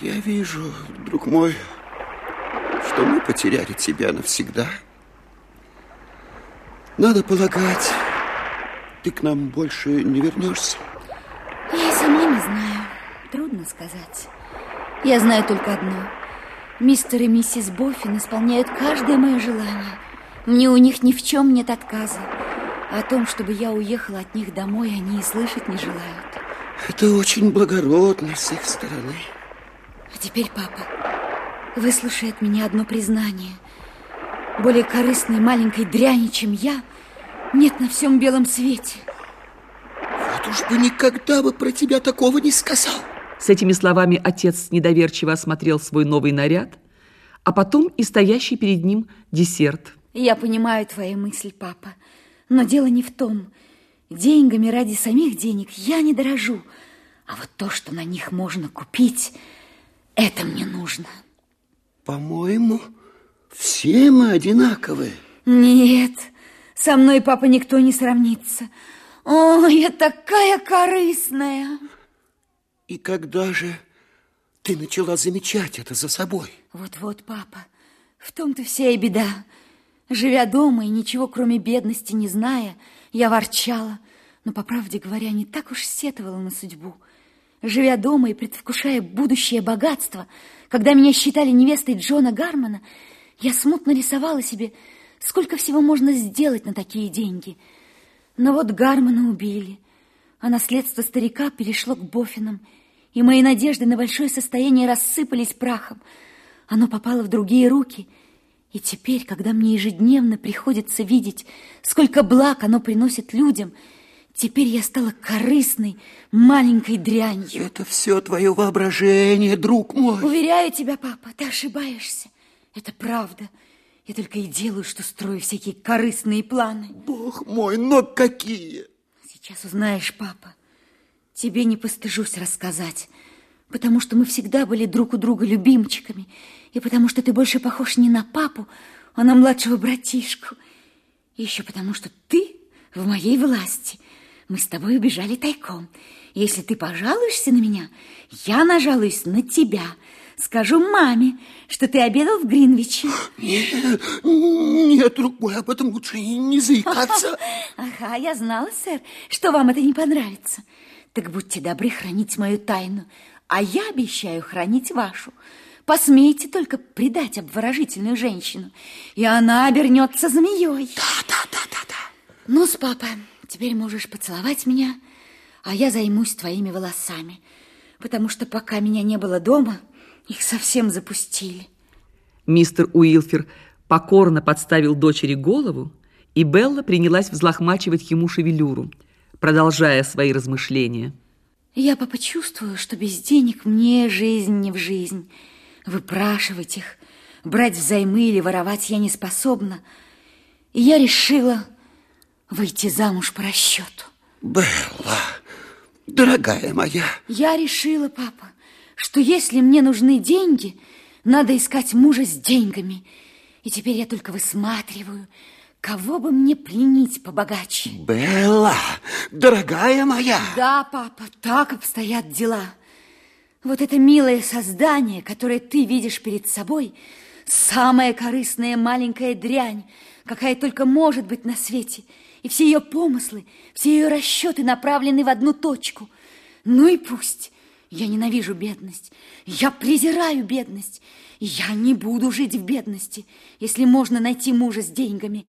Я вижу, друг мой, что мы потеряли тебя навсегда. Надо полагать, ты к нам больше не вернешься. Я и сама не знаю. Трудно сказать. Я знаю только одно. Мистер и миссис Боффин исполняют каждое мое желание. Мне у них ни в чем нет отказа. О том, чтобы я уехала от них домой, они и слышать не желают. Это очень благородно с их стороны. Теперь, папа, выслушай от меня одно признание. Более корыстной маленькой дряни, чем я, нет на всем белом свете. Вот уж бы никогда бы про тебя такого не сказал. С этими словами отец недоверчиво осмотрел свой новый наряд, а потом и стоящий перед ним десерт. Я понимаю твои мысли, папа, но дело не в том. Деньгами ради самих денег я не дорожу, а вот то, что на них можно купить, это мне нужно. По-моему, все мы одинаковые. Нет, со мной, папа, никто не сравнится. О, я такая корыстная. И когда же ты начала замечать это за собой? Вот-вот, папа, в том-то вся и беда. Живя дома и ничего, кроме бедности, не зная, я ворчала, но, по правде говоря, не так уж сетовала на судьбу. Живя дома и предвкушая будущее богатство, когда меня считали невестой Джона Гармона, я смутно рисовала себе, сколько всего можно сделать на такие деньги. Но вот Гармона убили, а наследство старика перешло к Боффинам, и мои надежды на большое состояние рассыпались прахом. Оно попало в другие руки, и теперь, когда мне ежедневно приходится видеть, сколько благ оно приносит людям, теперь я стала корыстной, маленькой дрянью. Это все твое воображение, друг мой. Уверяю тебя, папа, ты ошибаешься. Это правда. Я только и делаю, что строю всякие корыстные планы. Бог мой, но какие! Сейчас узнаешь, папа. Тебе не постыжусь рассказать, потому что мы всегда были друг у друга любимчиками, и потому что ты больше похож не на папу, а на младшего братишку. И еще потому что ты в моей власти. Мы с тобой убежали тайком. Если ты пожалуешься на меня, я нажалуюсь на тебя. Скажу маме, что ты обедал в Гринвиче. Нет, нет, друг мой, об этом лучше и не заикаться. Ага, я знала, сэр, что вам это не понравится. Так будьте добры хранить мою тайну, а я обещаю хранить вашу. Посмейте только предать обворожительную женщину, и она обернется змеей. Да, да, да, да, да. Ну, с папа, теперь можешь поцеловать меня, а я займусь твоими волосами, потому что пока меня не было дома, их совсем запустили. Мистер Уилфер покорно подставил дочери голову, и Белла принялась взлохмачивать ему шевелюру – продолжая свои размышления. Я, папа, чувствую, что без денег мне жизнь не в жизнь. Выпрашивать их, брать взаймы или воровать я не способна. И я решила выйти замуж по расчету. Белла, дорогая моя. Я решила, папа, что если мне нужны деньги, надо искать мужа с деньгами. И теперь я только высматриваю, Кого бы мне пленить побогаче? Белла, дорогая моя. Да, папа, так обстоят дела. Вот это милое создание, которое ты видишь перед собой, самая корыстная маленькая дрянь, какая только может быть на свете. И все ее помыслы, все ее расчеты направлены в одну точку. Ну и пусть. Я ненавижу бедность. Я презираю бедность. Я не буду жить в бедности, если можно найти мужа с деньгами.